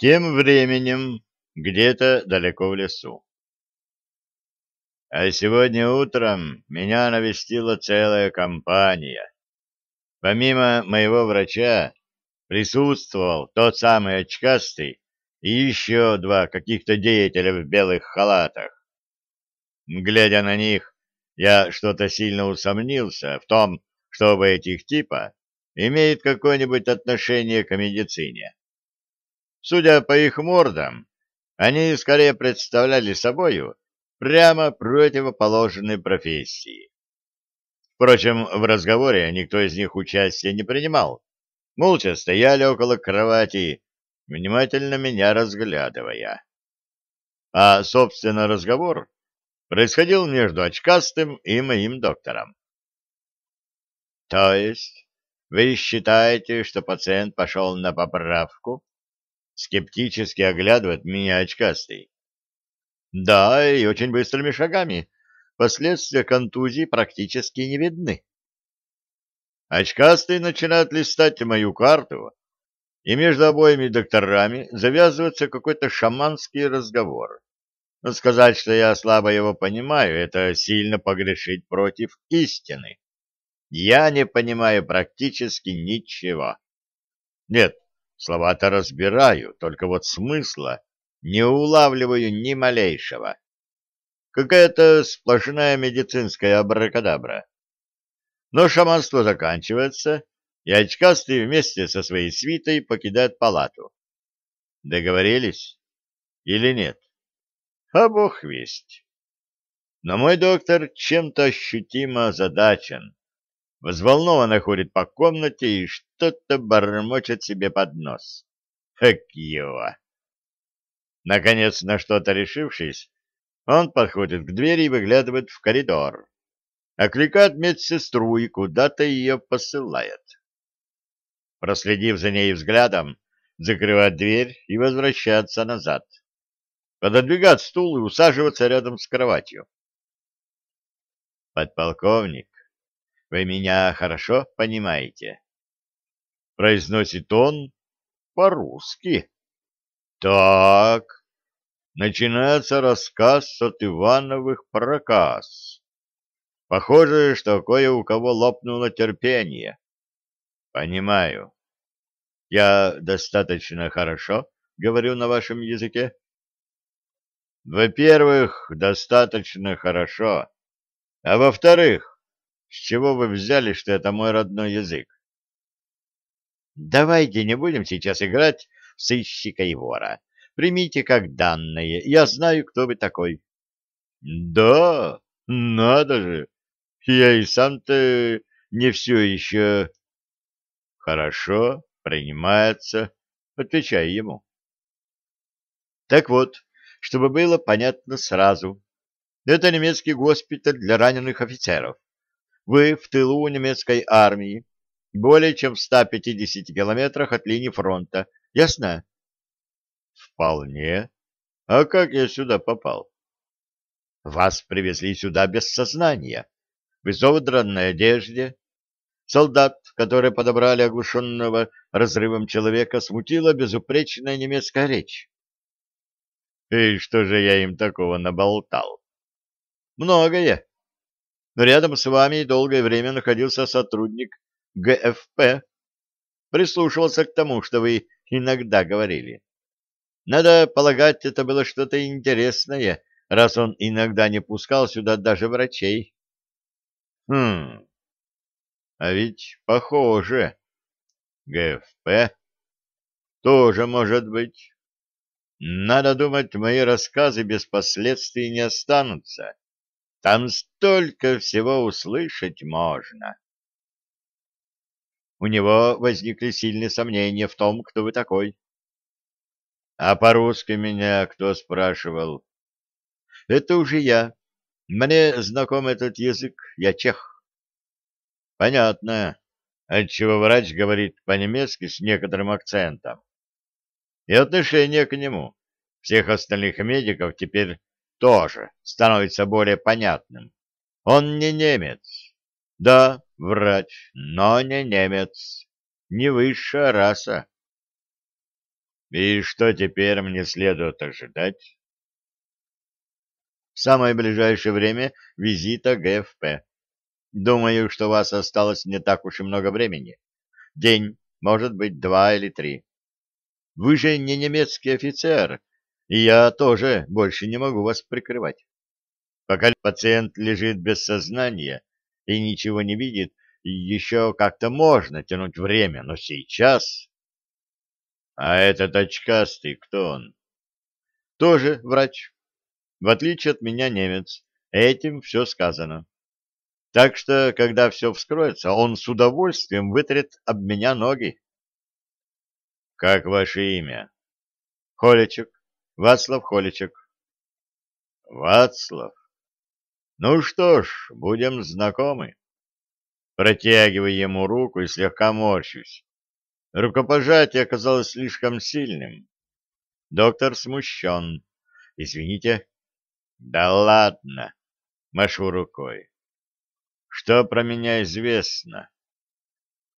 Тем временем где-то далеко в лесу. А сегодня утром меня навестила целая компания. Помимо моего врача присутствовал тот самый очкастый и еще два каких-то деятеля в белых халатах. Глядя на них, я что-то сильно усомнился в том, что оба этих типа имеют какое-нибудь отношение к медицине. Судя по их мордам, они скорее представляли собою прямо противоположные профессии. Впрочем, в разговоре никто из них участия не принимал. Молча стояли около кровати, внимательно меня разглядывая. А, собственно, разговор происходил между очкастым и моим доктором. То есть вы считаете, что пациент пошел на поправку? Скептически оглядывает меня очкастый. Да, и очень быстрыми шагами. Последствия контузии практически не видны. Очкастый начинает листать мою карту, и между обоими докторами завязывается какой-то шаманский разговор. Но сказать, что я слабо его понимаю, это сильно погрешить против истины. Я не понимаю практически ничего. Нет, Слова-то разбираю, только вот смысла не улавливаю ни малейшего. Какая-то сплошная медицинская абракадабра. Но шаманство заканчивается, и очкастый вместе со своей свитой покидает палату. Договорились? Или нет? А бог весть. Но мой доктор чем-то ощутимо озадачен взволнованно ходит по комнате и что-то бормочет себе под нос. Хэк его! Наконец, на что-то решившись, он подходит к двери и выглядывает в коридор. Окликает медсестру и куда-то ее посылает. Проследив за ней взглядом, закрывает дверь и возвращается назад. Пододвигает стул и усаживается рядом с кроватью. Подполковник, вы меня хорошо понимаете? Произносит он по-русски. Так, начинается рассказ от Ивановых проказ. Похоже, что кое у кого лопнуло терпение. Понимаю. Я достаточно хорошо говорю на вашем языке? Во-первых, достаточно хорошо. А во-вторых, с чего вы взяли, что это мой родной язык? Давайте не будем сейчас играть в сыщика и вора. Примите как данное. Я знаю, кто вы такой. Да, надо же. Я и сам-то не все еще... Хорошо, принимается. Отвечай ему. Так вот, чтобы было понятно сразу. Это немецкий госпиталь для раненых офицеров. Вы в тылу немецкой армии, более чем в 150 километрах от линии фронта. Ясно? Вполне. А как я сюда попал? Вас привезли сюда без сознания, в изодранной одежде. Солдат, который подобрали оглушенного разрывом человека, смутила безупречная немецкая речь. И что же я им такого наболтал? Многое но рядом с вами долгое время находился сотрудник ГФП. Прислушивался к тому, что вы иногда говорили. Надо полагать, это было что-то интересное, раз он иногда не пускал сюда даже врачей. Хм, а ведь похоже. ГФП тоже может быть. Надо думать, мои рассказы без последствий не останутся. Там столько всего услышать можно. У него возникли сильные сомнения в том, кто вы такой. А по-русски меня кто спрашивал? Это уже я. Мне знаком этот язык, я чех. Понятно, отчего врач говорит по-немецки с некоторым акцентом. И отношение к нему всех остальных медиков теперь тоже становится более понятным. Он не немец. Да, врач, но не немец. Не высшая раса. И что теперь мне следует ожидать? В самое ближайшее время визита ГФП. Думаю, что у вас осталось не так уж и много времени. День, может быть, два или три. Вы же не немецкий офицер, и я тоже больше не могу вас прикрывать. Пока пациент лежит без сознания и ничего не видит, еще как-то можно тянуть время, но сейчас... А этот очкастый, кто он? Тоже врач. В отличие от меня немец. Этим все сказано. Так что, когда все вскроется, он с удовольствием вытрет об меня ноги. Как ваше имя? Холичек. Вацлав Холичек. Вацлав. Ну что ж, будем знакомы. Протягиваю ему руку и слегка морщусь. Рукопожатие оказалось слишком сильным. Доктор смущен. Извините. Да ладно. Машу рукой. Что про меня известно?